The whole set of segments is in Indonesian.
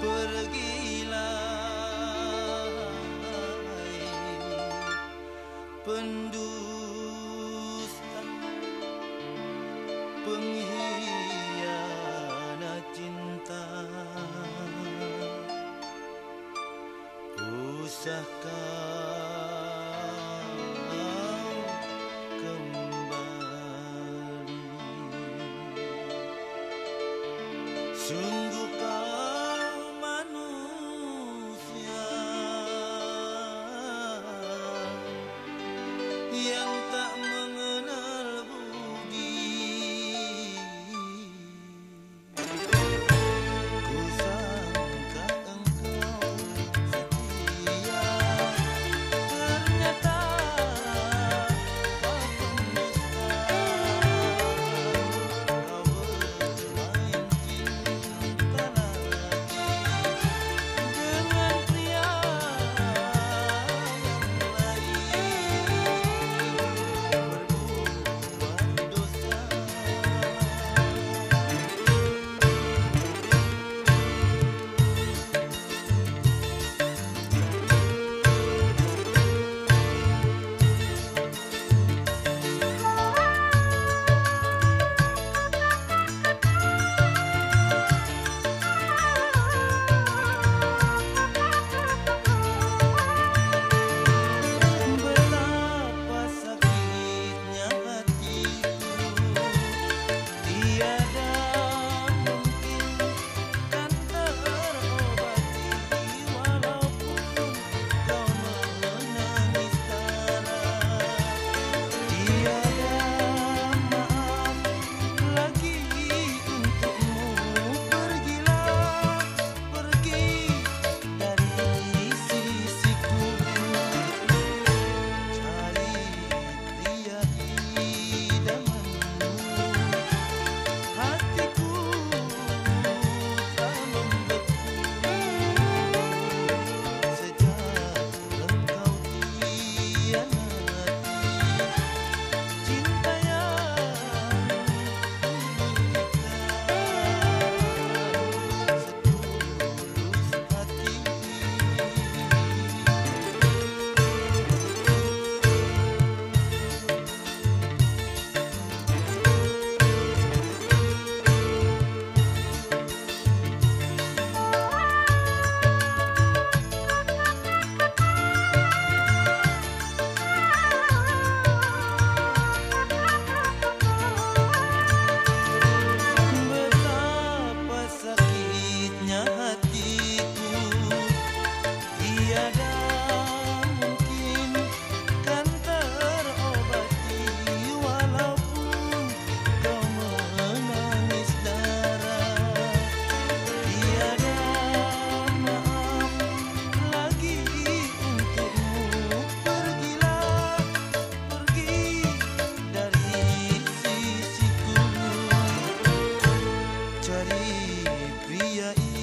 pergilah pendusta pengkhianat cinta. Usahkah Soon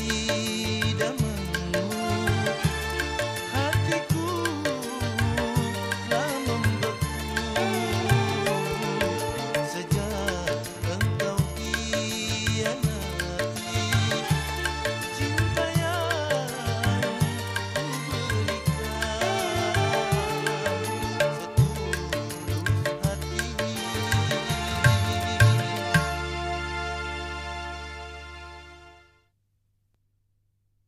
一